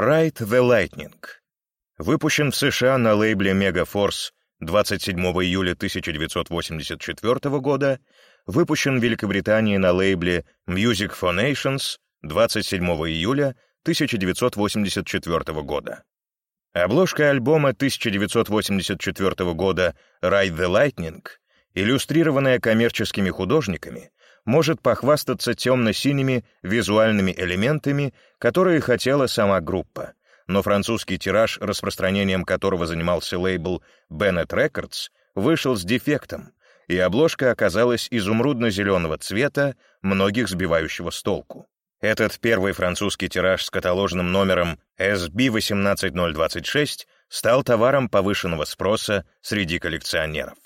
Ride the Lightning. Выпущен в США на лейбле Megaforce 27 июля 1984 года, выпущен в Великобритании на лейбле Music for Nations 27 июля 1984 года. Обложка альбома 1984 года «Ride the Lightning», иллюстрированная коммерческими художниками, может похвастаться темно-синими визуальными элементами, которые хотела сама группа, но французский тираж, распространением которого занимался лейбл Bennett Records, вышел с дефектом, и обложка оказалась изумрудно-зеленого цвета, многих сбивающего с толку. Этот первый французский тираж с каталожным номером SB18026 стал товаром повышенного спроса среди коллекционеров.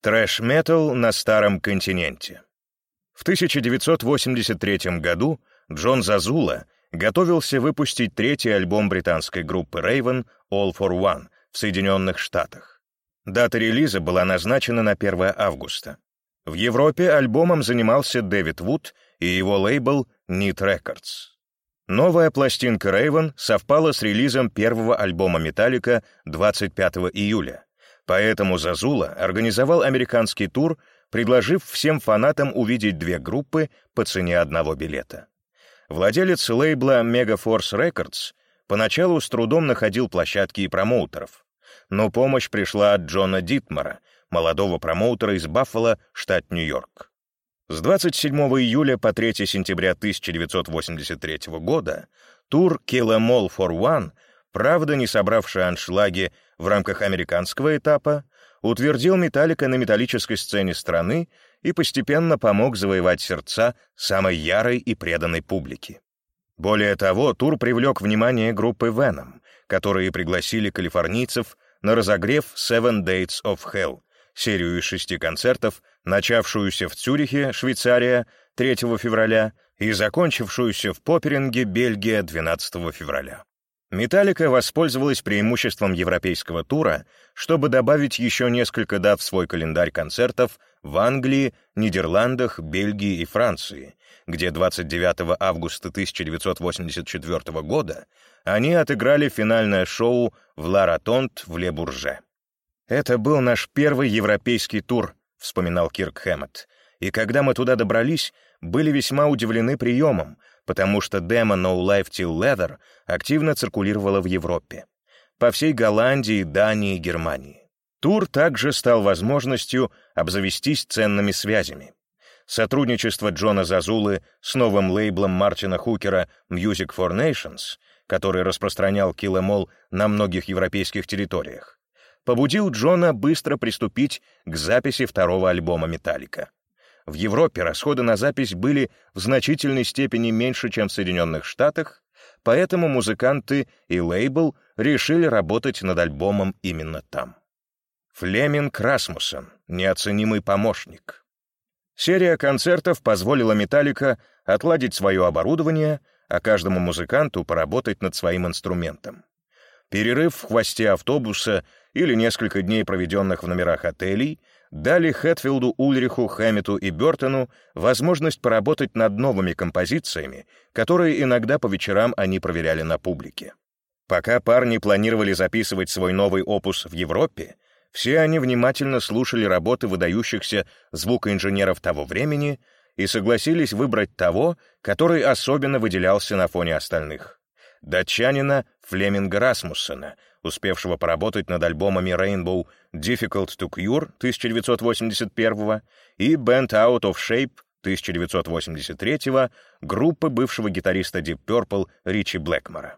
Трэш-метал на Старом континенте. В 1983 году Джон Зазула готовился выпустить третий альбом британской группы Raven All for One в Соединенных Штатах. Дата релиза была назначена на 1 августа. В Европе альбомом занимался Дэвид Вуд и его лейбл Neat Records. Новая пластинка Raven совпала с релизом первого альбома Металлика 25 июля, поэтому Зазула организовал американский тур, предложив всем фанатам увидеть две группы по цене одного билета. Владелец лейбла Megaforce Records поначалу с трудом находил площадки и промоутеров, но помощь пришла от Джона Дитмара, молодого промоутера из Баффало, штат Нью-Йорк. С 27 июля по 3 сентября 1983 года тур Kill Em for One, правда не собравший аншлаги в рамках американского этапа, утвердил Металлика на металлической сцене страны и постепенно помог завоевать сердца самой ярой и преданной публики. Более того, тур привлек внимание группы Venom, которые пригласили калифорнийцев на разогрев Seven Dates of Hell, серию из шести концертов, начавшуюся в Цюрихе, Швейцария, 3 февраля и закончившуюся в Поперинге, Бельгия, 12 февраля. Металлика воспользовалась преимуществом европейского тура, чтобы добавить еще несколько дат в свой календарь концертов в Англии, Нидерландах, Бельгии и Франции, где 29 августа 1984 года они отыграли финальное шоу в Ла Ротонд в Ле-Бурже. «Это был наш первый европейский тур», — вспоминал Кирк Хэммет, «и когда мы туда добрались, были весьма удивлены приемом, потому что демо No Life Till Leather активно циркулировала в Европе. По всей Голландии, Дании и Германии. Тур также стал возможностью обзавестись ценными связями. Сотрудничество Джона Зазулы с новым лейблом Мартина Хукера Music for Nations, который распространял All на многих европейских территориях, побудил Джона быстро приступить к записи второго альбома «Металлика». В Европе расходы на запись были в значительной степени меньше, чем в Соединенных Штатах, поэтому музыканты и лейбл решили работать над альбомом именно там. Флеминг Расмуссен, неоценимый помощник. Серия концертов позволила Металлика отладить свое оборудование, а каждому музыканту поработать над своим инструментом. Перерыв в хвосте автобуса или несколько дней, проведенных в номерах отелей, дали Хэтфилду, Ульриху, Хэммету и Бёртону возможность поработать над новыми композициями, которые иногда по вечерам они проверяли на публике. Пока парни планировали записывать свой новый опус в Европе, все они внимательно слушали работы выдающихся звукоинженеров того времени и согласились выбрать того, который особенно выделялся на фоне остальных — датчанина Флеминга Расмуссена, успевшего поработать над альбомами Rainbow Difficult to Cure 1981 и Bent Out of Shape 1983 группы бывшего гитариста Deep Purple Ричи Блэкмора.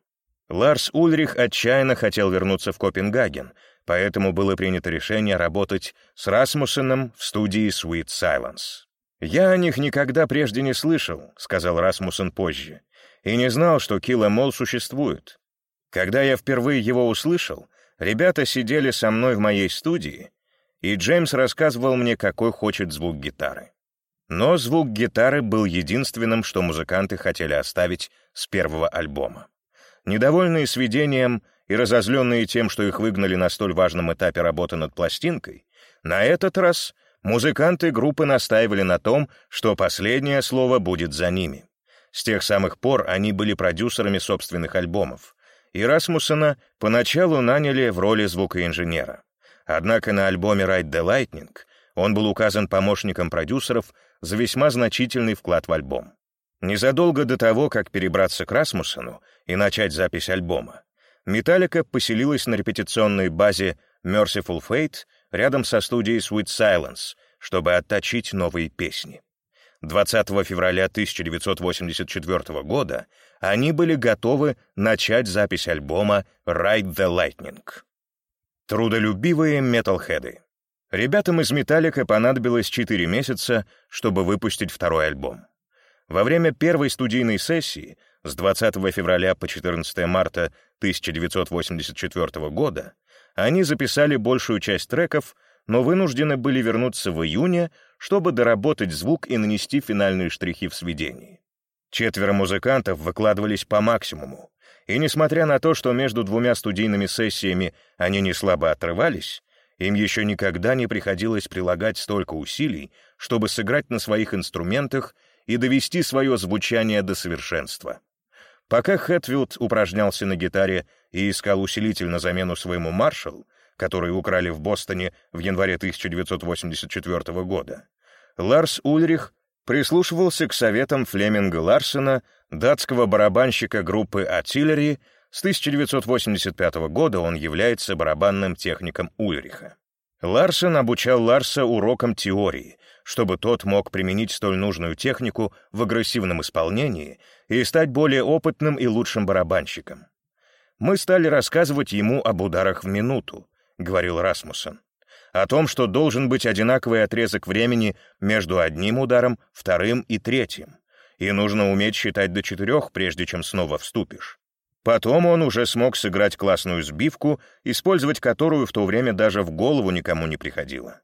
Ларс Ульрих отчаянно хотел вернуться в Копенгаген, поэтому было принято решение работать с Расмуссеном в студии Sweet Silence. «Я о них никогда прежде не слышал», — сказал Расмуссен позже, «и не знал, что Em All существует. Когда я впервые его услышал, ребята сидели со мной в моей студии, и Джеймс рассказывал мне, какой хочет звук гитары. Но звук гитары был единственным, что музыканты хотели оставить с первого альбома. Недовольные сведением и разозленные тем, что их выгнали на столь важном этапе работы над пластинкой, на этот раз музыканты группы настаивали на том, что последнее слово будет за ними. С тех самых пор они были продюсерами собственных альбомов, и Расмуссена поначалу наняли в роли звукоинженера. Однако на альбоме «Ride the Lightning» он был указан помощником продюсеров за весьма значительный вклад в альбом. Незадолго до того, как перебраться к Расмуссену и начать запись альбома, Металлика поселилась на репетиционной базе Merciful Fate рядом со студией Sweet Silence, чтобы отточить новые песни. 20 февраля 1984 года они были готовы начать запись альбома «Ride the Lightning». Трудолюбивые металлхеды. Ребятам из «Металлика» понадобилось 4 месяца, чтобы выпустить второй альбом. Во время первой студийной сессии с 20 февраля по 14 марта 1984 года они записали большую часть треков, но вынуждены были вернуться в июне, чтобы доработать звук и нанести финальные штрихи в сведении. Четверо музыкантов выкладывались по максимуму, и несмотря на то, что между двумя студийными сессиями они не слабо отрывались, им еще никогда не приходилось прилагать столько усилий, чтобы сыграть на своих инструментах и довести свое звучание до совершенства. Пока Хэтфилд упражнялся на гитаре и искал усилитель на замену своему «Маршалл», который украли в Бостоне в январе 1984 года, Ларс Ульрих прислушивался к советам Флеминга Ларсена, датского барабанщика группы «Артиллери», с 1985 года он является барабанным техником Ульриха. Ларсен обучал Ларса урокам теории, чтобы тот мог применить столь нужную технику в агрессивном исполнении и стать более опытным и лучшим барабанщиком. «Мы стали рассказывать ему об ударах в минуту», — говорил Расмуссен о том, что должен быть одинаковый отрезок времени между одним ударом, вторым и третьим, и нужно уметь считать до четырех, прежде чем снова вступишь. Потом он уже смог сыграть классную сбивку, использовать которую в то время даже в голову никому не приходило.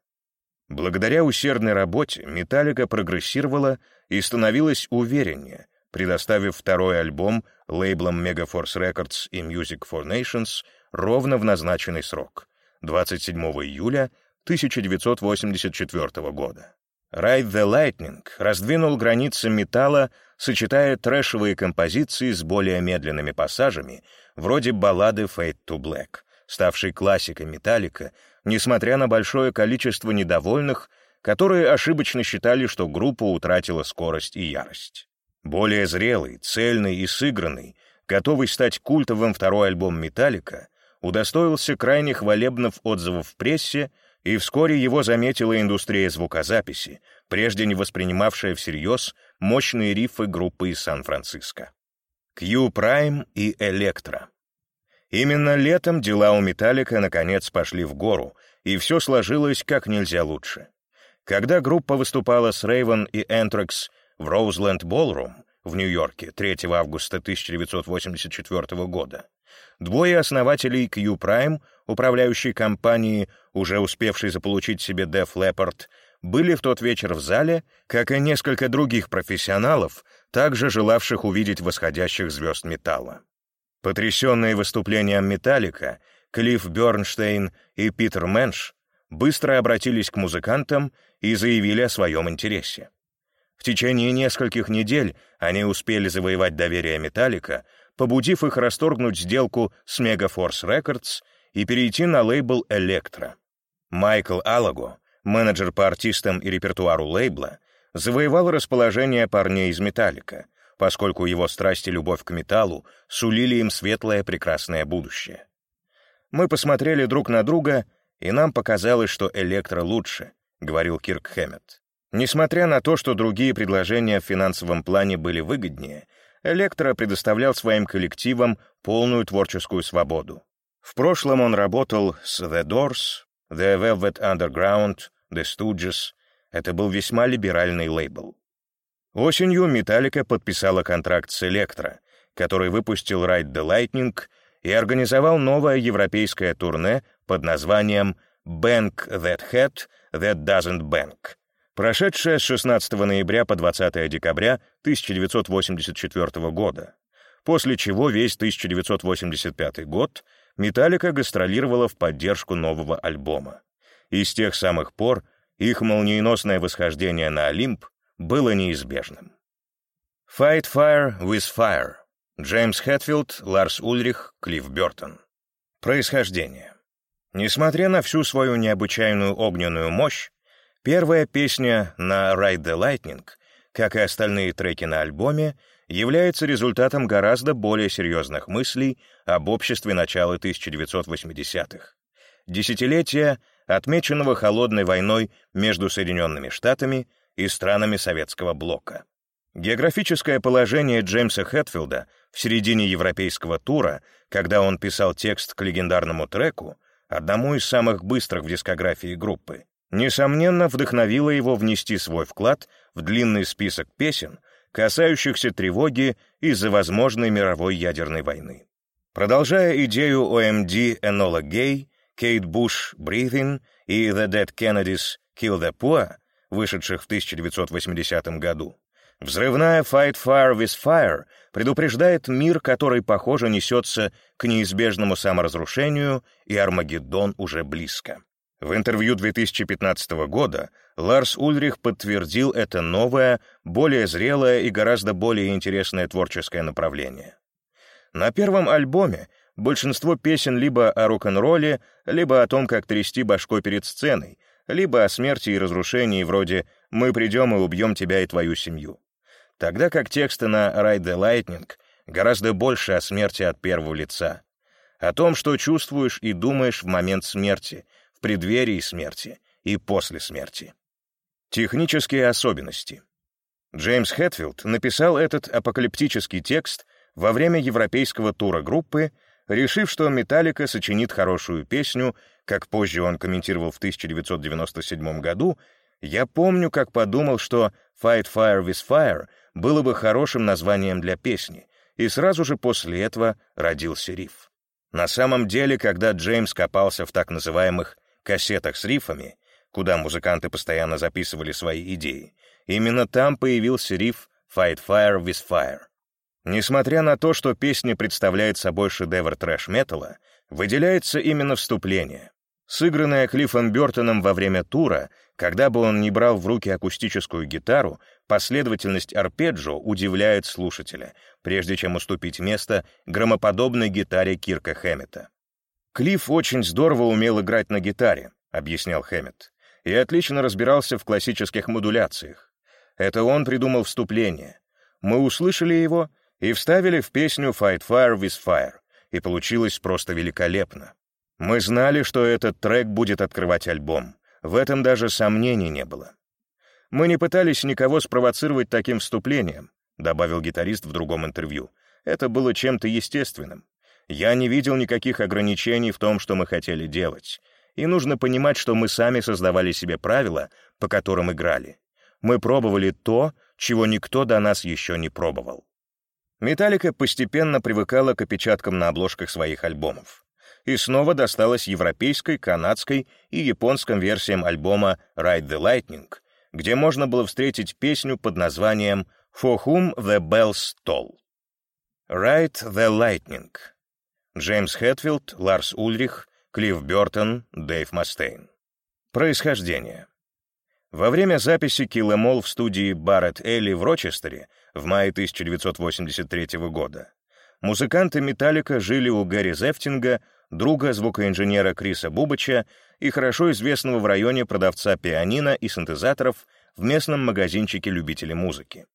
Благодаря усердной работе Металлика прогрессировала и становилась увереннее, предоставив второй альбом лейблам Megaforce Records и Music for Nations ровно в назначенный срок — 27 июля 1984 года. Ride the Lightning раздвинул границы металла, сочетая трэшевые композиции с более медленными пассажами, вроде баллады Fade to Black, ставшей классикой металлика, несмотря на большое количество недовольных, которые ошибочно считали, что группа утратила скорость и ярость. Более зрелый, цельный и сыгранный, готовый стать культовым второй альбом «Металлика», удостоился крайне хвалебных отзывов в прессе и вскоре его заметила индустрия звукозаписи, прежде не воспринимавшая всерьез мощные рифы группы из Сан-Франциско. Q-Prime и Электро. Именно летом дела у Металлика наконец пошли в гору, и все сложилось как нельзя лучше. Когда группа выступала с Raven и Anthrax в Роузленд Ballroom в Нью-Йорке 3 августа 1984 года, Двое основателей Q-Prime, управляющей компании, уже успевшей заполучить себе Def Leppard, были в тот вечер в зале, как и несколько других профессионалов, также желавших увидеть восходящих звезд металла. Потрясенные выступлением «Металлика», Клифф Бёрнштейн и Питер Мэнш быстро обратились к музыкантам и заявили о своем интересе. В течение нескольких недель они успели завоевать доверие «Металлика», побудив их расторгнуть сделку с Megaforce Records и перейти на лейбл Electra. Майкл Алаго, менеджер по артистам и репертуару лейбла, завоевал расположение парней из «Металлика», поскольку его страсть и любовь к металлу сулили им светлое прекрасное будущее. «Мы посмотрели друг на друга, и нам показалось, что «Электро» лучше», — говорил Кирк Хэммет. Несмотря на то, что другие предложения в финансовом плане были выгоднее, Электро предоставлял своим коллективам полную творческую свободу. В прошлом он работал с The Doors, The Velvet Underground, The Stooges. Это был весьма либеральный лейбл. Осенью Металлика подписала контракт с Электро, который выпустил Ride the Lightning и организовал новое европейское турне под названием «Bank That Hat That Doesn't Bank», прошедшая с 16 ноября по 20 декабря 1984 года, после чего весь 1985 год Металлика гастролировала в поддержку нового альбома. И с тех самых пор их молниеносное восхождение на Олимп было неизбежным. Fight Fire with Fire Джеймс Хэтфилд, Ларс Ульрих, Клифф Бёртон. Происхождение. Несмотря на всю свою необычайную огненную мощь, первая песня на «Ride the Lightning», как и остальные треки на альбоме, является результатом гораздо более серьезных мыслей об обществе начала 1980-х. Десятилетия, отмеченного холодной войной между Соединенными Штатами и странами Советского блока. Географическое положение Джеймса Хэтфилда в середине европейского тура, когда он писал текст к легендарному треку, одному из самых быстрых в дискографии группы, несомненно, вдохновило его внести свой вклад в длинный список песен, касающихся тревоги из-за возможной мировой ядерной войны. Продолжая идею OMD Энола Гей, Кейт Буш Breathing и The Dead Kennedys Kill the Poor, вышедших в 1980 году, взрывная Fight Fire with Fire предупреждает мир, который, похоже, несется к неизбежному саморазрушению, и Армагеддон уже близко. В интервью 2015 года Ларс Ульрих подтвердил это новое, более зрелое и гораздо более интересное творческое направление. На первом альбоме большинство песен либо о рок-н-ролле, либо о том, как трясти башкой перед сценой, либо о смерти и разрушении вроде «Мы придем и убьем тебя и твою семью». Тогда как тексты на «Ride the Lightning» гораздо больше о смерти от первого лица, о том, что чувствуешь и думаешь в момент смерти — преддверии смерти и после смерти. Технические особенности. Джеймс Хэтфилд написал этот апокалиптический текст во время европейского тура группы, решив, что «Металлика» сочинит хорошую песню, как позже он комментировал в 1997 году, я помню, как подумал, что «Fight Fire with Fire» было бы хорошим названием для песни, и сразу же после этого родился риф. На самом деле, когда Джеймс копался в так называемых кассетах с рифами, куда музыканты постоянно записывали свои идеи, именно там появился риф «Fight Fire with Fire». Несмотря на то, что песня представляет собой шедевр трэш-металла, выделяется именно вступление. Сыгранное Клиффом Бёртоном во время тура, когда бы он не брал в руки акустическую гитару, последовательность арпеджио удивляет слушателя, прежде чем уступить место громоподобной гитаре Кирка Хэммета. Клифф очень здорово умел играть на гитаре, объяснял Хэммет, и отлично разбирался в классических модуляциях. Это он придумал вступление. Мы услышали его и вставили в песню «Fight Fire with Fire», и получилось просто великолепно. Мы знали, что этот трек будет открывать альбом. В этом даже сомнений не было. Мы не пытались никого спровоцировать таким вступлением, добавил гитарист в другом интервью. Это было чем-то естественным. Я не видел никаких ограничений в том, что мы хотели делать. И нужно понимать, что мы сами создавали себе правила, по которым играли. Мы пробовали то, чего никто до нас еще не пробовал. Металлика постепенно привыкала к опечаткам на обложках своих альбомов. И снова досталась европейской, канадской и японским версиям альбома «Ride the Lightning», где можно было встретить песню под названием «For whom the bells toll». «Ride the Lightning» Джеймс Хэтфилд, Ларс Ульрих, Клифф Бёртон, Дэйв Мастейн. Происхождение. Во время записи Kill в студии Барретт Элли в Рочестере в мае 1983 года музыканты «Металлика» жили у Гэри Зефтинга, друга звукоинженера Криса Бубача и хорошо известного в районе продавца пианино и синтезаторов в местном магазинчике любителей музыки.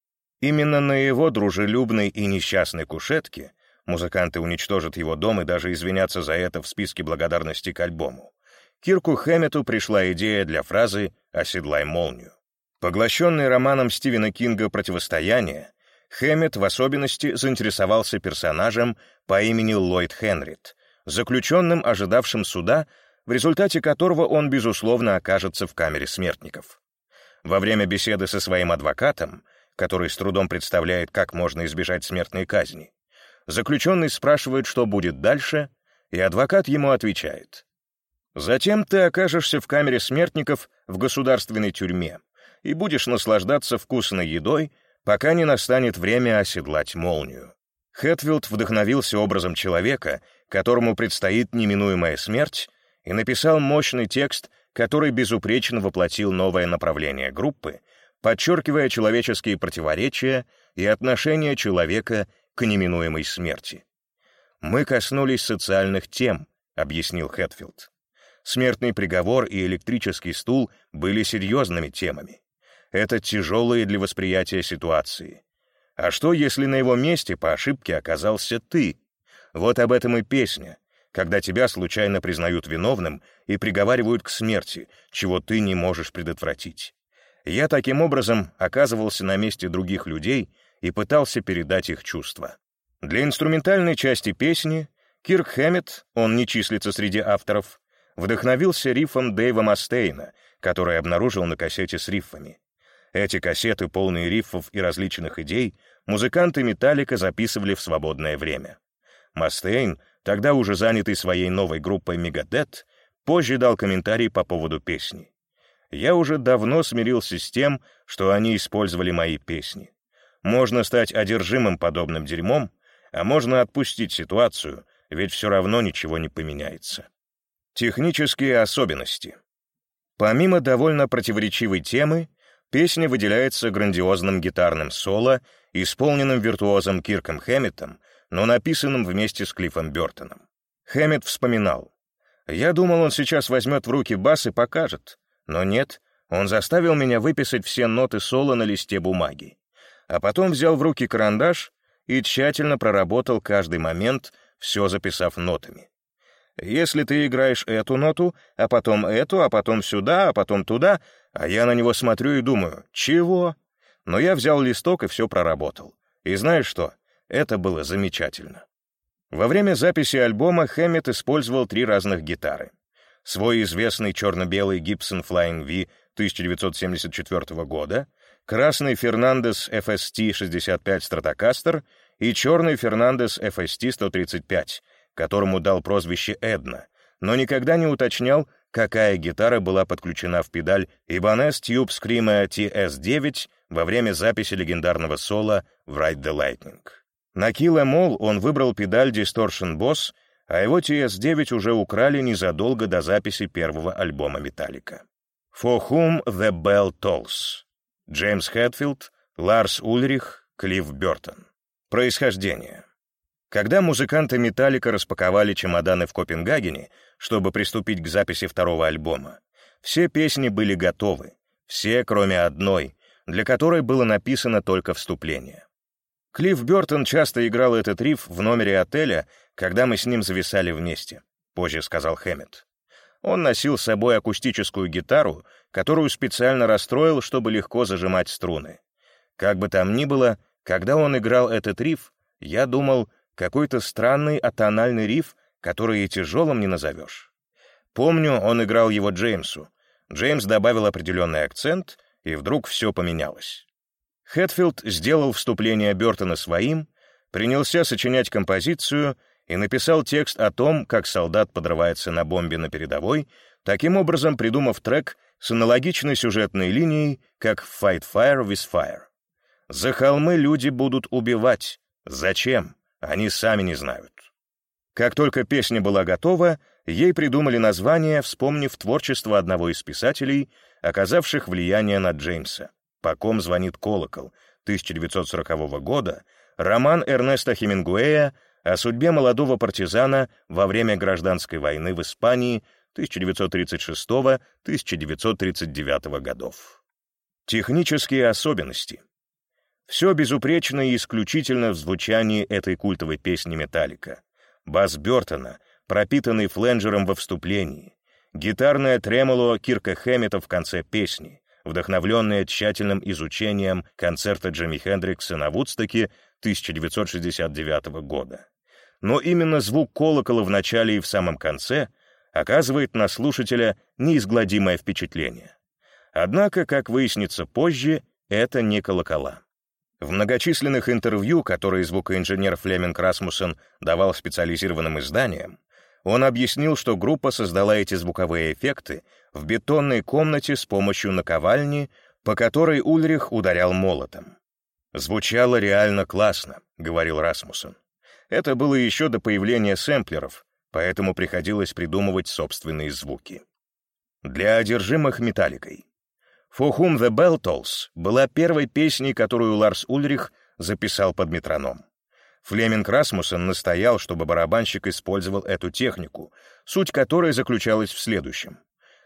Именно на его дружелюбной и несчастной кушетке Музыканты уничтожат его дом и даже извинятся за это в списке благодарности к альбому. Кирку Хэммету пришла идея для фразы «Оседлай молнию». Поглощенный романом Стивена Кинга «Противостояние», Хэммет в особенности заинтересовался персонажем по имени Ллойд Хенрид, заключенным, ожидавшим суда, в результате которого он, безусловно, окажется в камере смертников. Во время беседы со своим адвокатом, который с трудом представляет, как можно избежать смертной казни, Заключенный спрашивает, что будет дальше, и адвокат ему отвечает. «Затем ты окажешься в камере смертников в государственной тюрьме и будешь наслаждаться вкусной едой, пока не настанет время оседлать молнию». Хэтфилд вдохновился образом человека, которому предстоит неминуемая смерть, и написал мощный текст, который безупречно воплотил новое направление группы, подчеркивая человеческие противоречия и отношение человека к неминуемой смерти. «Мы коснулись социальных тем», — объяснил Хэтфилд. Смертный приговор и электрический стул были серьезными темами. Это тяжелые для восприятия ситуации. А что, если на его месте по ошибке оказался ты? Вот об этом и песня, когда тебя случайно признают виновным и приговаривают к смерти, чего ты не можешь предотвратить. Я таким образом оказывался на месте других людей и пытался передать их чувства. Для инструментальной части песни Кирк Хэммет, он не числится среди авторов, вдохновился рифом Дэйва Мастейна, который обнаружил на кассете с рифами. Эти кассеты, полные рифов и различных идей, музыканты «Металлика» записывали в свободное время. Мастейн, тогда уже занятый своей новой группой «Мегадет», позже дал комментарий по поводу песни. «Я уже давно смирился с тем, что они использовали мои песни. Можно стать одержимым подобным дерьмом, а можно отпустить ситуацию, ведь все равно ничего не поменяется». Технические особенности. Помимо довольно противоречивой темы, песня выделяется грандиозным гитарным соло, исполненным виртуозом Кирком Хэммитом, но написанным вместе с Клиффом Бёртоном. Хэммит вспоминал. «Я думал, он сейчас возьмет в руки бас и покажет. Но нет, он заставил меня выписать все ноты соло на листе бумаги. А потом взял в руки карандаш и тщательно проработал каждый момент, все записав нотами. Если ты играешь эту ноту, а потом эту, а потом сюда, а потом туда, а я на него смотрю и думаю, чего? Но я взял листок и все проработал. И знаешь что? Это было замечательно. Во время записи альбома Хэммет использовал три разных гитары. Свой известный черно-белый Gibson Flying V 1974 года, красный Fernandes FST 65 Stratocaster и черный Fernandes FST 135, которому дал прозвище Эдна, но никогда не уточнял, какая гитара была подключена в педаль Ibanez Tube Screamer TS-9 во время записи легендарного соло в Ride the Lightning. На Kill Em он выбрал педаль Distortion Boss, а его TS-9 уже украли незадолго до записи первого альбома Металлика. For Whom the Bell Tolls. Джеймс Хэтфилд, Ларс Ульрих, Клифф Бёртон. Происхождение. Когда музыканты «Металлика» распаковали чемоданы в Копенгагене, чтобы приступить к записи второго альбома, все песни были готовы, все, кроме одной, для которой было написано только вступление. Клифф Бёртон часто играл этот риф в номере отеля, когда мы с ним зависали вместе, позже сказал Хэммет. Он носил с собой акустическую гитару, которую специально расстроил, чтобы легко зажимать струны. Как бы там ни было, когда он играл этот риф, я думал, какой-то странный атональный риф, который и тяжелым не назовешь. Помню, он играл его Джеймсу. Джеймс добавил определенный акцент, и вдруг все поменялось. Хэтфилд сделал вступление Бертона своим, принялся сочинять композицию и написал текст о том, как солдат подрывается на бомбе на передовой, таким образом придумав трек с аналогичной сюжетной линией, как «Fight Fire with Fire». «За холмы люди будут убивать. Зачем? Они сами не знают. Как только песня была готова, ей придумали название, вспомнив творчество одного из писателей, оказавших влияние на Джеймса. «По ком звонит колокол» 1940 года, роман Эрнеста Хемингуэя о судьбе молодого партизана во время гражданской войны в Испании 1936-1939 годов. Технические особенности. Все безупречно и исключительно в звучании этой культовой песни «Металлика». Бас Бёртона, пропитанный фленджером во вступлении, гитарное тремоло Кирка Хэммета в конце песни, вдохновленное тщательным изучением концерта Джимми Хендрикса на Вудстоке 1969 года. Но именно звук колокола в начале и в самом конце оказывает на слушателя неизгладимое впечатление. Однако, как выяснится позже, это не колокола. В многочисленных интервью, которые звукоинженер Флеминг Расмуссен давал специализированным изданиям, он объяснил, что группа создала эти звуковые эффекты в бетонной комнате с помощью наковальни, по которой Ульрих ударял молотом. «Звучало реально классно», — говорил Расмуссен. Это было еще до появления сэмплеров, поэтому приходилось придумывать собственные звуки. Для одержимых металликой «For the Bell Tolls» была первой песней, которую Ларс Ульрих записал под метроном. Флеминг Расмуссен настоял, чтобы барабанщик использовал эту технику, суть которой заключалась в следующем.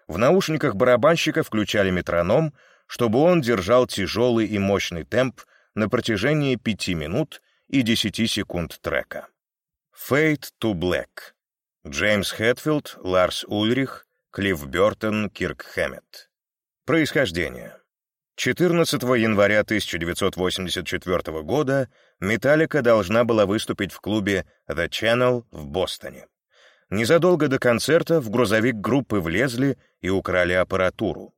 В наушниках барабанщика включали метроном, чтобы он держал тяжелый и мощный темп на протяжении 5 минут и 10 секунд трека. Fade to Black. Джеймс Хэтфилд, Ларс Ульрих, Клифф Бёртон, Кирк Хэммет. Происхождение. 14 января 1984 года Металлика должна была выступить в клубе The Channel в Бостоне. Незадолго до концерта в грузовик группы влезли и украли аппаратуру.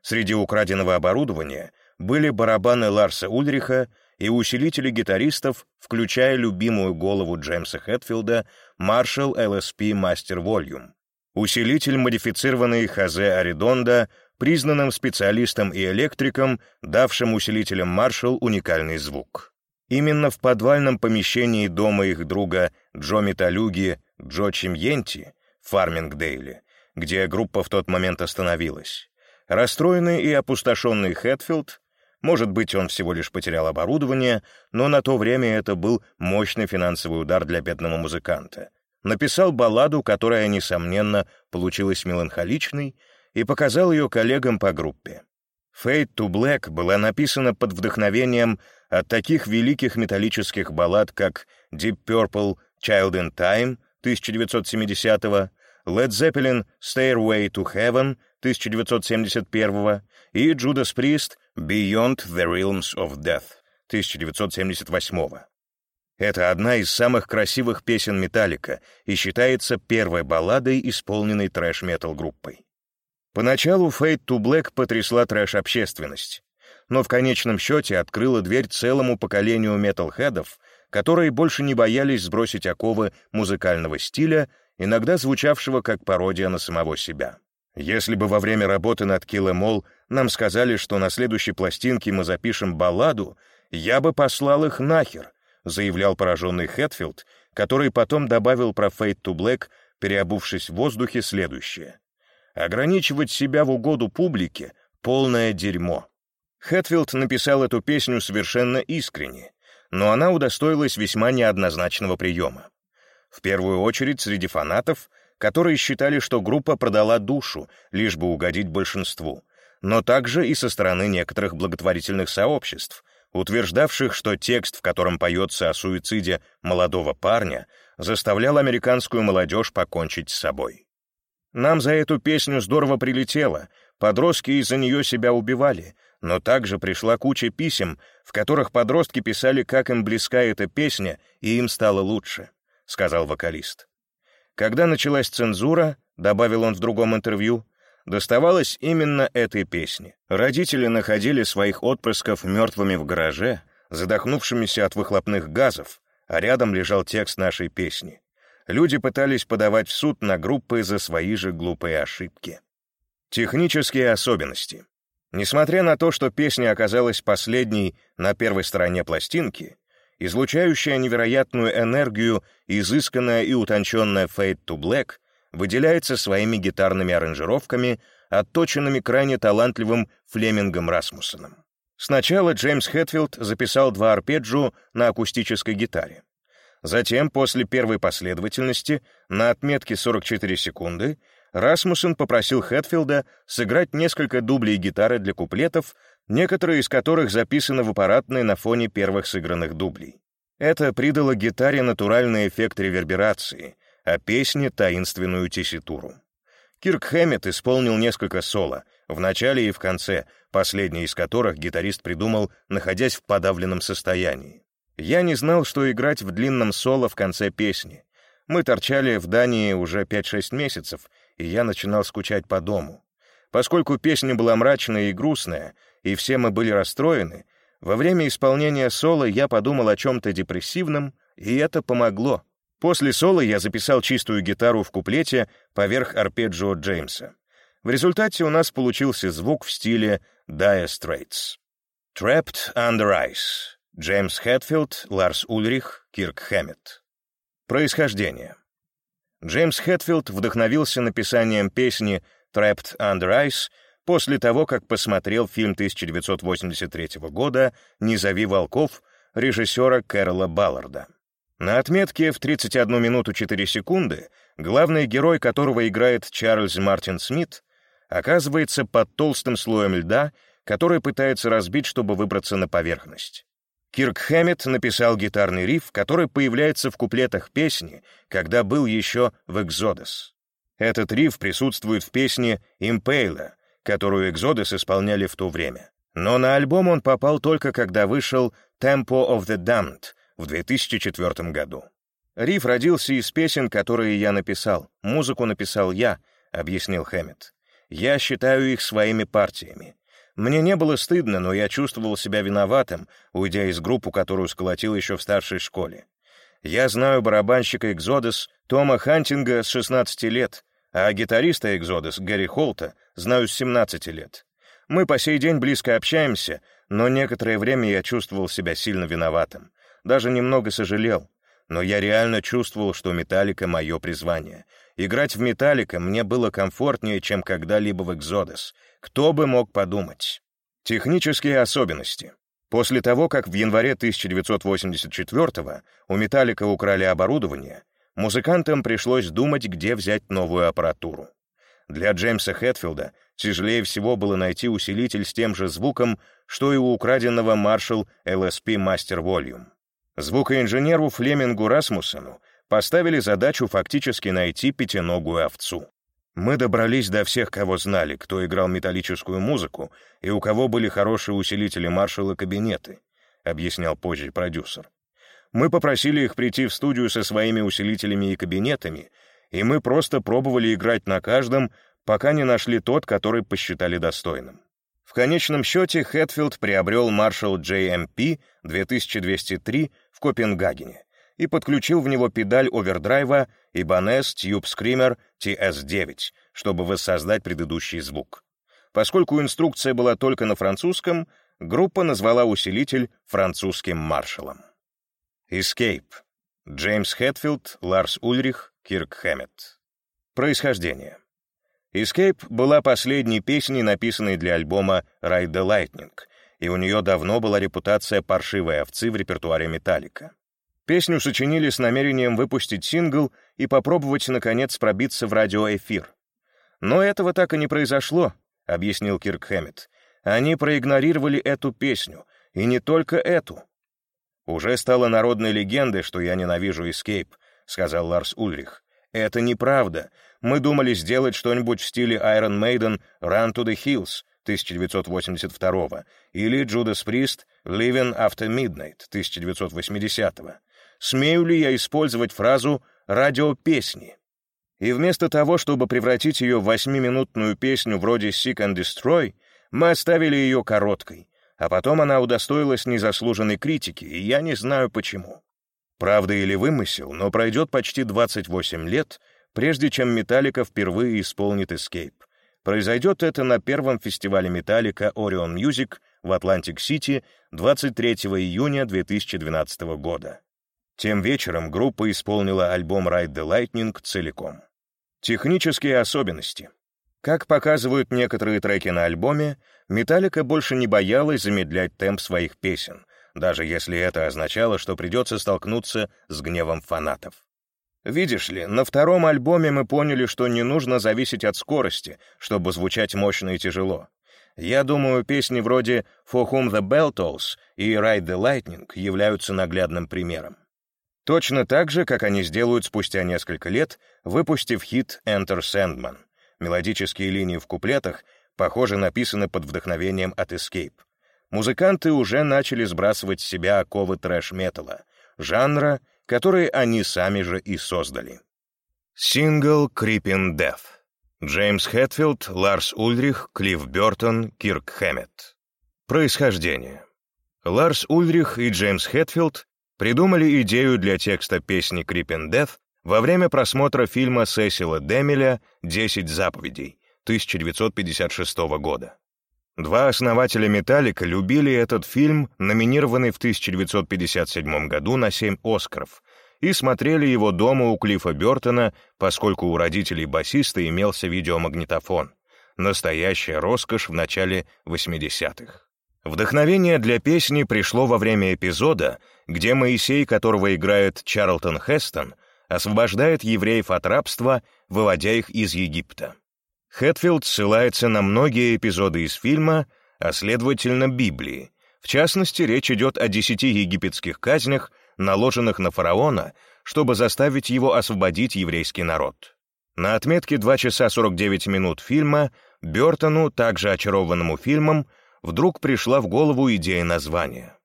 Среди украденного оборудования были барабаны Ларса Ульриха и усилители гитаристов, включая любимую голову Джеймса Хэтфилда Marshall LSP Master Volume. Усилитель, модифицированный Хозе Аридонда, признанным специалистом и электриком, давшим усилителям Marshall уникальный звук. Именно в подвальном помещении дома их друга Джо Металюги Джо Чимьенти Фармингдейле, где группа в тот момент остановилась. Расстроенный и опустошенный Хэтфилд, может быть, он всего лишь потерял оборудование, но на то время это был мощный финансовый удар для бедного музыканта. Написал балладу, которая, несомненно, получилась меланхоличной, и показал ее коллегам по группе. «Fade to Black» была написана под вдохновением от таких великих металлических баллад, как Deep Purple «Child in Time» 1970-го, Led Zeppelin «Stairway to Heaven» 1971 и Judas Priest «Beyond the Realms of Death» 1978 Это одна из самых красивых песен Металлика и считается первой балладой, исполненной трэш-метал группой. Поначалу Fade to Black потрясла трэш-общественность, но в конечном счете открыла дверь целому поколению металлхедов, которые больше не боялись сбросить оковы музыкального стиля, иногда звучавшего как пародия на самого себя. Если бы во время работы над Kill нам сказали, что на следующей пластинке мы запишем балладу, я бы послал их нахер, заявлял пораженный Хэтфилд, который потом добавил про Fade to Black, переобувшись в воздухе, следующее. Ограничивать себя в угоду публике — полное дерьмо. Хэтфилд написал эту песню совершенно искренне, но она удостоилась весьма неоднозначного приема. В первую очередь среди фанатов, которые считали, что группа продала душу, лишь бы угодить большинству, но также и со стороны некоторых благотворительных сообществ, утверждавших, что текст, в котором поется о суициде молодого парня, заставлял американскую молодежь покончить с собой. Нам за эту песню здорово прилетело, подростки из-за нее себя убивали — но также пришла куча писем, в которых подростки писали, как им близка эта песня, и им стало лучше, — сказал вокалист. Когда началась цензура, добавил он в другом интервью, доставалось именно этой песне. Родители находили своих отпрысков мертвыми в гараже, задохнувшимися от выхлопных газов, а рядом лежал текст нашей песни. Люди пытались подавать в суд на группы за свои же глупые ошибки. Технические особенности. Несмотря на то, что песня оказалась последней на первой стороне пластинки, излучающая невероятную энергию, изысканная и утонченная «Fade to Black» выделяется своими гитарными аранжировками, отточенными крайне талантливым Флемингом Расмуссеном. Сначала Джеймс Хэтфилд записал два арпеджио на акустической гитаре. Затем, после первой последовательности, на отметке 44 секунды, Расмуссен попросил Хэтфилда сыграть несколько дублей гитары для куплетов, некоторые из которых записаны в аппаратной на фоне первых сыгранных дублей. Это придало гитаре натуральный эффект реверберации, а песне — таинственную тесситуру. Кирк Хэммет исполнил несколько соло, в начале и в конце, последнее из которых гитарист придумал, находясь в подавленном состоянии. Я не знал, что играть в длинном соло в конце песни. Мы торчали в Дании уже 5-6 месяцев, и я начинал скучать по дому. Поскольку песня была мрачная и грустная, и все мы были расстроены, во время исполнения соло я подумал о чем-то депрессивном, и это помогло. После соло я записал чистую гитару в куплете поверх арпеджио Джеймса. В результате у нас получился звук в стиле Dire Straits. Trapped Under Ice. Джеймс Хэтфилд, Ларс Ульрих, Кирк Хэммет. Происхождение. Джеймс Хэтфилд вдохновился написанием песни «Trapped Under Ice» после того, как посмотрел фильм 1983 года «Не зови волков» режиссера Кэрола Балларда. На отметке в 31 минуту 4 секунды главный герой, которого играет Чарльз Мартин Смит, оказывается под толстым слоем льда, который пытается разбить, чтобы выбраться на поверхность. Кирк Хэммет написал гитарный риф, который появляется в куплетах песни, когда был еще в «Экзодос». Этот риф присутствует в песне «Импейла», которую «Экзодос» исполняли в то время. Но на альбом он попал только когда вышел «Tempo of the Damned» в 2004 году. Риф родился из песен, которые я написал. Музыку написал я, объяснил Хэммет. Я считаю их своими партиями. Мне не было стыдно, но я чувствовал себя виноватым, уйдя из группы, которую сколотил еще в старшей школе. Я знаю барабанщика «Экзодес» Тома Хантинга с 16 лет, а гитариста «Экзодес» Гэри Холта знаю с 17 лет. Мы по сей день близко общаемся, но некоторое время я чувствовал себя сильно виноватым даже немного сожалел. Но я реально чувствовал, что «Металлика» — мое призвание. Играть в «Металлика» мне было комфортнее, чем когда-либо в «Экзодес». Кто бы мог подумать? Технические особенности. После того, как в январе 1984 у «Металлика» украли оборудование, музыкантам пришлось думать, где взять новую аппаратуру. Для Джеймса Хэтфилда тяжелее всего было найти усилитель с тем же звуком, что и у украденного Marshall LSP Master Volume. Звукоинженеру Флемингу Расмуссену поставили задачу фактически найти пятиногую овцу. Мы добрались до всех, кого знали, кто играл металлическую музыку и у кого были хорошие усилители маршала кабинеты, объяснял позже продюсер. Мы попросили их прийти в студию со своими усилителями и кабинетами, и мы просто пробовали играть на каждом, пока не нашли тот, который посчитали достойным. В конечном счете Хэтфилд приобрел Marshall JMP 2203 в Копенгагене и подключил в него педаль овердрайва Ibanez Tube Screamer TS9, чтобы воссоздать предыдущий звук. Поскольку инструкция была только на французском, группа назвала усилитель французским маршалом. Escape. Джеймс Хэтфилд, Ларс Ульрих, Кирк Хэммет. Происхождение. Escape была последней песней, написанной для альбома Ride the Lightning, и у нее давно была репутация паршивой овцы в репертуаре Металлика. Песню сочинили с намерением выпустить сингл и попробовать, наконец, пробиться в радиоэфир. Но этого так и не произошло, объяснил Кирк Хэммет. Они проигнорировали эту песню, и не только эту. Уже стало народной легендой, что я ненавижу Escape, сказал Ларс Ульрих. Это неправда. Мы думали сделать что-нибудь в стиле Iron Maiden Run to the Hills 1982 или Judas Priest Living After Midnight 1980 -го. Смею ли я использовать фразу «радиопесни»? И вместо того, чтобы превратить ее в восьмиминутную песню вроде «Seek and Destroy», мы оставили ее короткой, а потом она удостоилась незаслуженной критики, и я не знаю почему. Правда или вымысел, но пройдет почти 28 лет, прежде чем Металлика впервые исполнит Escape. Произойдет это на первом фестивале Metallica Orion Music в Атлантик-Сити 23 июня 2012 года. Тем вечером группа исполнила альбом Ride the Lightning целиком. Технические особенности. Как показывают некоторые треки на альбоме, Металлика больше не боялась замедлять темп своих песен, даже если это означало, что придется столкнуться с гневом фанатов. Видишь ли, на втором альбоме мы поняли, что не нужно зависеть от скорости, чтобы звучать мощно и тяжело. Я думаю, песни вроде «For Whom the Bell Tolls» и «Ride the Lightning» являются наглядным примером. Точно так же, как они сделают спустя несколько лет, выпустив хит «Enter Sandman». Мелодические линии в куплетах, похоже, написаны под вдохновением от Escape музыканты уже начали сбрасывать с себя оковы трэш-металла, жанра, который они сами же и создали. Сингл «Creeping Death». Джеймс Хэтфилд, Ларс Ульрих, Клифф Бёртон, Кирк Хэммет. Происхождение. Ларс Ульрих и Джеймс Хэтфилд придумали идею для текста песни «Creeping Death» во время просмотра фильма Сесила Демиля «Десять заповедей» 1956 года. Два основателя «Металлика» любили этот фильм, номинированный в 1957 году на семь «Оскаров», и смотрели его дома у Клиффа Бёртона, поскольку у родителей басиста имелся видеомагнитофон. Настоящая роскошь в начале 80-х. Вдохновение для песни пришло во время эпизода, где Моисей, которого играет Чарлтон Хестон, освобождает евреев от рабства, выводя их из Египта. Хэтфилд ссылается на многие эпизоды из фильма, а следовательно Библии. В частности, речь идет о десяти египетских казнях, наложенных на фараона, чтобы заставить его освободить еврейский народ. На отметке 2 часа 49 минут фильма Бёртону, также очарованному фильмом, вдруг пришла в голову идея названия.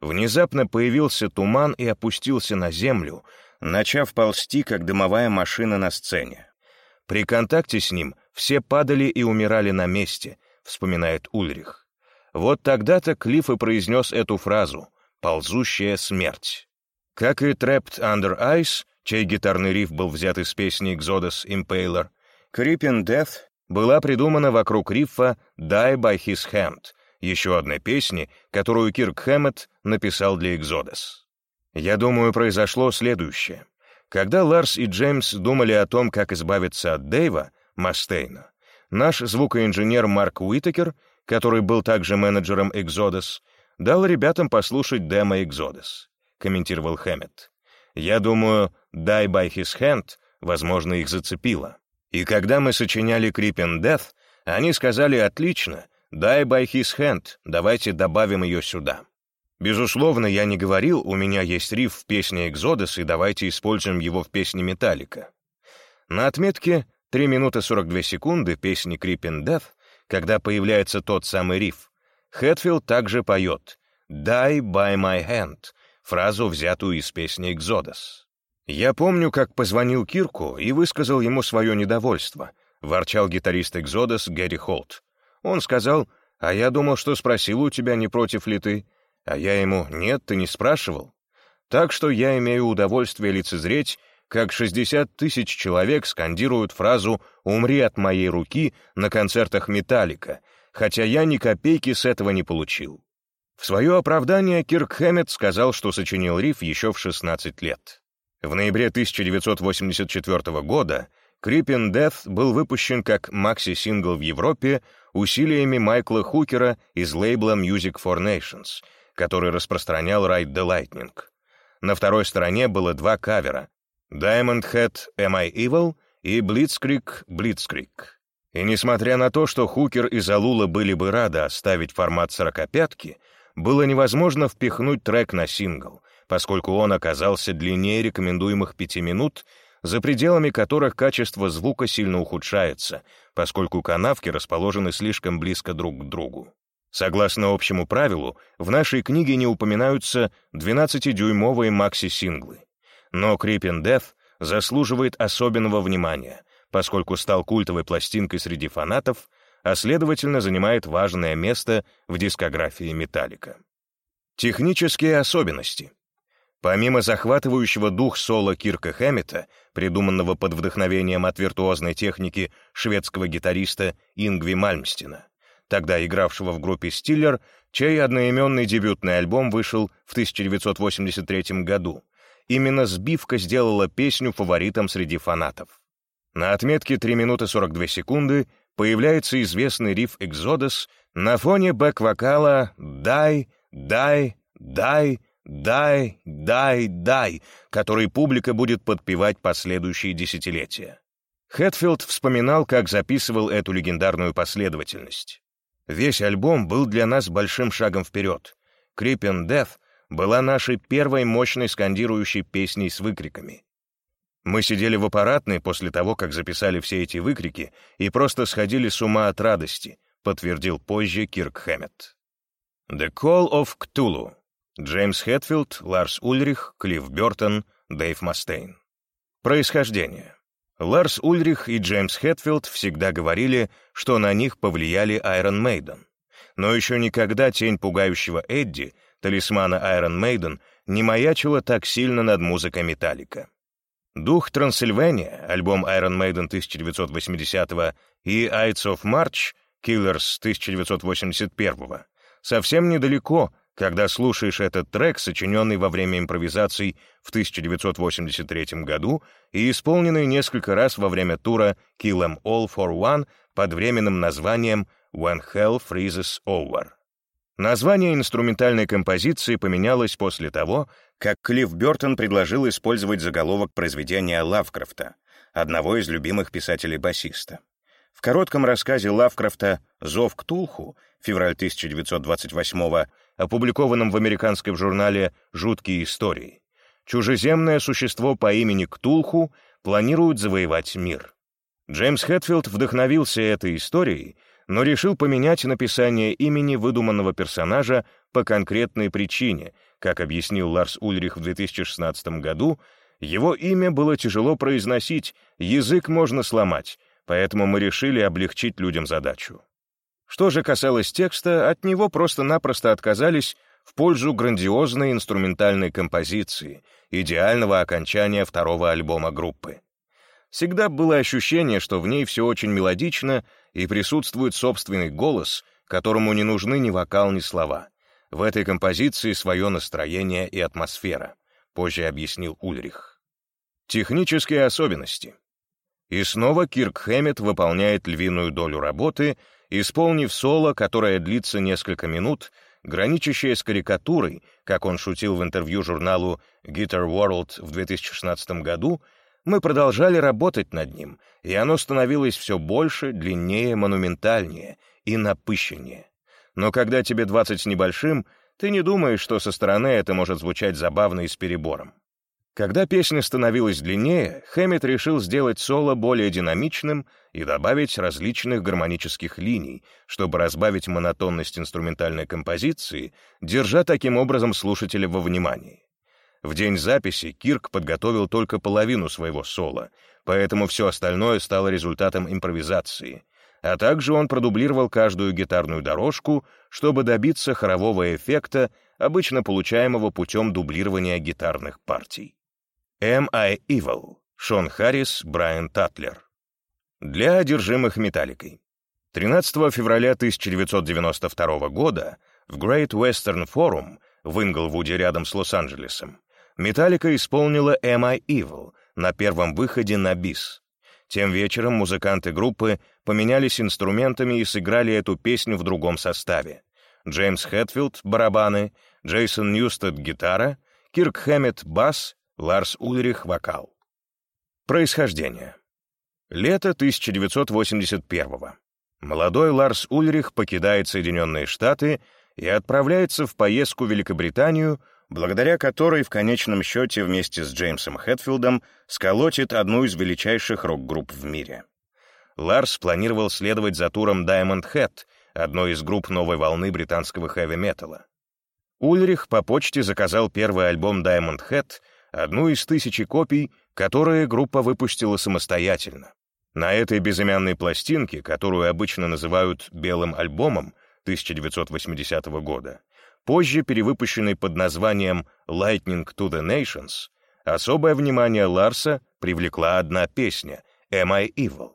Внезапно появился туман и опустился на землю, начав ползти, как дымовая машина на сцене. При контакте с ним все падали и умирали на месте, вспоминает Ульрих. Вот тогда-то Клифф и произнес эту фразу «ползущая смерть». Как и «Trapped Under Ice», чей гитарный риф был взят из песни Exodus Impaler, «Creeping Death» была придумана вокруг рифа «Die by His Hand», еще одной песни, которую Кирк Хэммет написал для Exodus. Я думаю, произошло следующее. Когда Ларс и Джеймс думали о том, как избавиться от Дэйва, Мастейна, наш звукоинженер Марк Уитакер, который был также менеджером Exodus, дал ребятам послушать демо Exodus, комментировал Хэммет. Я думаю, «Die by his hand», возможно, их зацепило. И когда мы сочиняли Creeping Death, они сказали «Отлично, die by his hand, давайте добавим ее сюда». Безусловно, я не говорил, у меня есть риф в песне «Экзодос», и давайте используем его в песне «Металлика». На отметке 3 минуты 42 секунды песни «Creeping Death», когда появляется тот самый риф, Хэтфилд также поет «Die by my hand», фразу, взятую из песни «Экзодос». Я помню, как позвонил Кирку и высказал ему свое недовольство, ворчал гитарист «Экзодос» Гэри Холт. Он сказал, «А я думал, что спросил у тебя, не против ли ты?» А я ему «нет, ты не спрашивал». Так что я имею удовольствие лицезреть, как 60 тысяч человек скандируют фразу «умри от моей руки» на концертах «Металлика», хотя я ни копейки с этого не получил. В свое оправдание Кирк Хэммет сказал, что сочинил риф еще в 16 лет. В ноябре 1984 года Creeping Death был выпущен как макси-сингл в Европе усилиями Майкла Хукера из лейбла Music for Nations — который распространял Ride the Lightning. На второй стороне было два кавера — Diamond Head Am I Evil и Blitzkrieg Blitzkrieg. И несмотря на то, что Хукер и Залула были бы рады оставить формат сорокопятки, было невозможно впихнуть трек на сингл, поскольку он оказался длиннее рекомендуемых пяти минут, за пределами которых качество звука сильно ухудшается, поскольку канавки расположены слишком близко друг к другу. Согласно общему правилу, в нашей книге не упоминаются 12-дюймовые макси-синглы. Но Creeping Death заслуживает особенного внимания, поскольку стал культовой пластинкой среди фанатов, а следовательно занимает важное место в дискографии Металлика. Технические особенности. Помимо захватывающего дух соло Кирка Хэммета, придуманного под вдохновением от виртуозной техники шведского гитариста Ингви Мальмстина, тогда игравшего в группе «Стиллер», чей одноименный дебютный альбом вышел в 1983 году. Именно сбивка сделала песню фаворитом среди фанатов. На отметке 3 минуты 42 секунды появляется известный риф «Экзодос» на фоне бэк-вокала «Дай, дай, дай, дай, дай, дай», который публика будет подпевать последующие десятилетия. Хэтфилд вспоминал, как записывал эту легендарную последовательность. Весь альбом был для нас большим шагом вперед. «Creeping Death» была нашей первой мощной скандирующей песней с выкриками. Мы сидели в аппаратной после того, как записали все эти выкрики, и просто сходили с ума от радости, подтвердил позже Кирк Хэммет. «The Call of Cthulhu» Джеймс Хэтфилд, Ларс Ульрих, Клифф Бёртон, Дэйв Мастейн. Происхождение. Ларс Ульрих и Джеймс Хэтфилд всегда говорили, что на них повлияли Iron Maiden. Но еще никогда тень пугающего Эдди, талисмана Iron Maiden, не маячила так сильно над музыкой Металлика. «Дух Трансильвания», альбом Iron Maiden 1980 и «Ides of March», Killers 1981 совсем недалеко когда слушаешь этот трек, сочиненный во время импровизаций в 1983 году и исполненный несколько раз во время тура Kill 'Em All for One под временным названием When Hell Freezes Over. Название инструментальной композиции поменялось после того, как Клифф Бёртон предложил использовать заголовок произведения Лавкрафта, одного из любимых писателей-басиста. В коротком рассказе Лавкрафта «Зов к Тулху» февраль 1928 опубликованном в американском журнале «Жуткие истории», чужеземное существо по имени Ктулху планирует завоевать мир. Джеймс Хэтфилд вдохновился этой историей, но решил поменять написание имени выдуманного персонажа по конкретной причине. Как объяснил Ларс Ульрих в 2016 году, его имя было тяжело произносить, язык можно сломать, поэтому мы решили облегчить людям задачу. Что же касалось текста, от него просто-напросто отказались в пользу грандиозной инструментальной композиции, идеального окончания второго альбома группы. Всегда было ощущение, что в ней все очень мелодично и присутствует собственный голос, которому не нужны ни вокал, ни слова. В этой композиции свое настроение и атмосфера, позже объяснил Ульрих. Технические особенности. И снова Кирк Хэммет выполняет львиную долю работы, исполнив соло, которое длится несколько минут, граничащее с карикатурой, как он шутил в интервью журналу Guitar World в 2016 году, мы продолжали работать над ним, и оно становилось все больше, длиннее, монументальнее и напыщеннее. Но когда тебе 20 с небольшим, ты не думаешь, что со стороны это может звучать забавно и с перебором. Когда песня становилась длиннее, Хэммит решил сделать соло более динамичным и добавить различных гармонических линий, чтобы разбавить монотонность инструментальной композиции, держа таким образом слушателя во внимании. В день записи Кирк подготовил только половину своего соло, поэтому все остальное стало результатом импровизации, а также он продублировал каждую гитарную дорожку, чтобы добиться хорового эффекта, обычно получаемого путем дублирования гитарных партий. Am I Evil? Шон Харрис, Брайан Татлер. Для одержимых металликой. 13 февраля 1992 года в Great Western Forum в Инглвуде рядом с Лос-Анджелесом Металлика исполнила Am I Evil на первом выходе на бис. Тем вечером музыканты группы поменялись инструментами и сыграли эту песню в другом составе. Джеймс Хэтфилд — барабаны, Джейсон Ньюстед — гитара, Кирк Хэммет — бас, Ларс Ульрих — вокал. Происхождение. Лето 1981-го. Молодой Ларс Ульрих покидает Соединенные Штаты и отправляется в поездку в Великобританию, благодаря которой в конечном счете вместе с Джеймсом Хэтфилдом сколотит одну из величайших рок-групп в мире. Ларс планировал следовать за туром Diamond Head, одной из групп новой волны британского хэви-металла. Ульрих по почте заказал первый альбом Diamond Head — одну из тысячи копий, которые группа выпустила самостоятельно. На этой безымянной пластинке, которую обычно называют «белым альбомом» 1980 года, позже перевыпущенной под названием «Lightning to the Nations», особое внимание Ларса привлекла одна песня «Am I Evil?».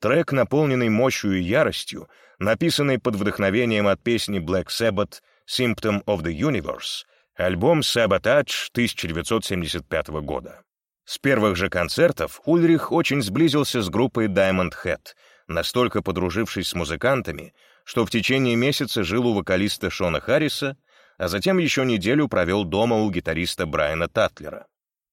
Трек, наполненный мощью и яростью, написанный под вдохновением от песни Black Sabbath «Symptom of the Universe», Альбом «Саботаж» 1975 года. С первых же концертов Ульрих очень сблизился с группой Diamond Head, настолько подружившись с музыкантами, что в течение месяца жил у вокалиста Шона Харриса, а затем еще неделю провел дома у гитариста Брайана Татлера.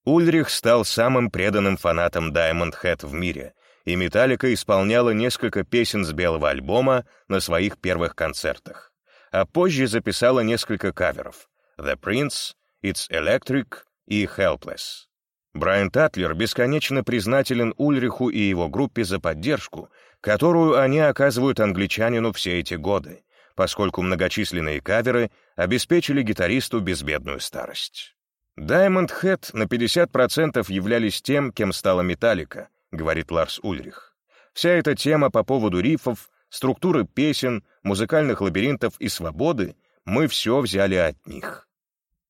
Ульрих стал самым преданным фанатом Diamond Head в мире, и Металлика исполняла несколько песен с белого альбома на своих первых концертах, а позже записала несколько каверов — The Prince, It's Electric и Helpless. Брайан Татлер бесконечно признателен Ульриху и его группе за поддержку, которую они оказывают англичанину все эти годы, поскольку многочисленные каверы обеспечили гитаристу безбедную старость. Diamond Head на 50% являлись тем, кем стала Металлика, говорит Ларс Ульрих. Вся эта тема по поводу рифов, структуры песен, музыкальных лабиринтов и свободы мы все взяли от них.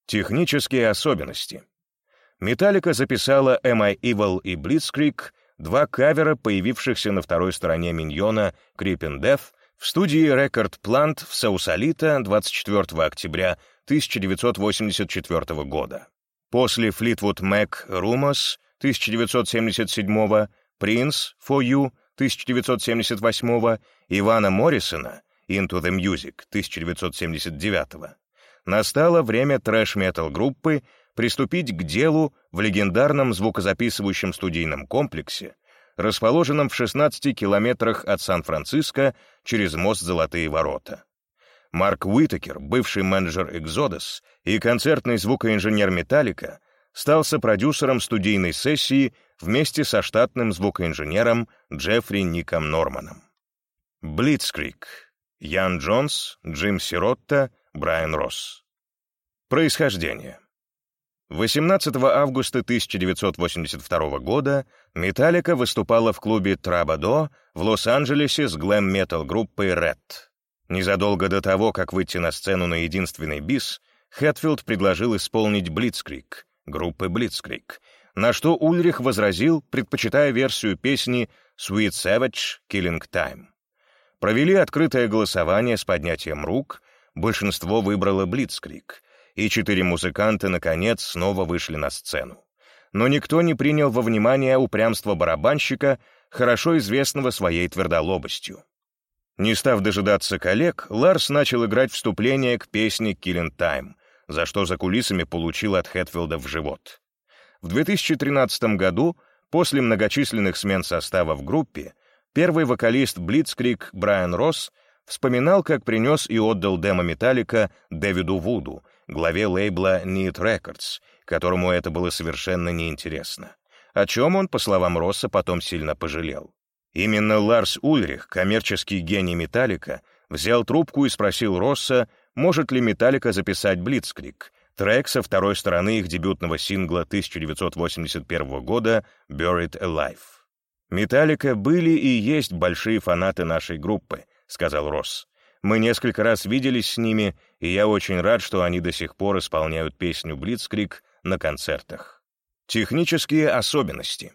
Технические особенности. Металлика записала «Am I Evil» и «Blitzkrieg», два кавера, появившихся на второй стороне миньона «Creeping Death», в студии Record Plant в Саусалита 24 октября 1984 года. После Fleetwood Mac «Rumors» 1977, «Prince» «For You» 1978, Ивана Моррисона Into the Music 1979 настало время трэш-метал группы приступить к делу в легендарном звукозаписывающем студийном комплексе, расположенном в 16 километрах от Сан-Франциско через мост Золотые ворота. Марк Уитакер, бывший менеджер Exodus и концертный звукоинженер Металлика, стал сопродюсером студийной сессии вместе со штатным звукоинженером Джеффри Ником Норманом. Блицкрик. Ян Джонс, Джим Сиротта, Брайан Росс. Происхождение. 18 августа 1982 года Металлика выступала в клубе Трабадо в Лос-Анджелесе с глэм-метал группой Red. Незадолго до того, как выйти на сцену на единственный бис, Хэтфилд предложил исполнить «Блицкрик» группы «Блицкрик», на что Ульрих возразил, предпочитая версию песни «Sweet Savage Killing Time». Провели открытое голосование с поднятием рук, большинство выбрало «Блицкрик», и четыре музыканта, наконец, снова вышли на сцену. Но никто не принял во внимание упрямство барабанщика, хорошо известного своей твердолобостью. Не став дожидаться коллег, Ларс начал играть вступление к песне «Killing Time», за что за кулисами получил от Хэтфилда в живот. В 2013 году, после многочисленных смен состава в группе, первый вокалист Blitzkrieg Брайан Росс вспоминал, как принес и отдал демо Металлика Дэвиду Вуду, главе лейбла Need Records, которому это было совершенно неинтересно. О чем он, по словам Росса, потом сильно пожалел. Именно Ларс Ульрих, коммерческий гений Металлика, взял трубку и спросил Росса, может ли Металлика записать «Блицкрик», трек со второй стороны их дебютного сингла 1981 года «Buried Alive». «Металлика были и есть большие фанаты нашей группы», — сказал Росс. Мы несколько раз виделись с ними, и я очень рад, что они до сих пор исполняют песню «Блицкрик» на концертах. Технические особенности.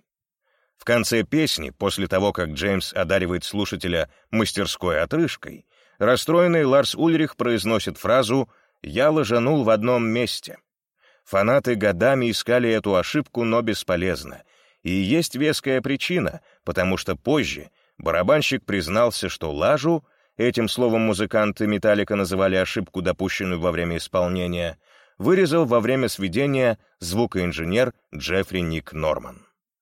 В конце песни, после того, как Джеймс одаривает слушателя мастерской отрыжкой, расстроенный Ларс Ульрих произносит фразу «Я ложанул в одном месте». Фанаты годами искали эту ошибку, но бесполезно. И есть веская причина, потому что позже барабанщик признался, что лажу — этим словом музыканты «Металлика» называли ошибку, допущенную во время исполнения, вырезал во время сведения звукоинженер Джеффри Ник Норман.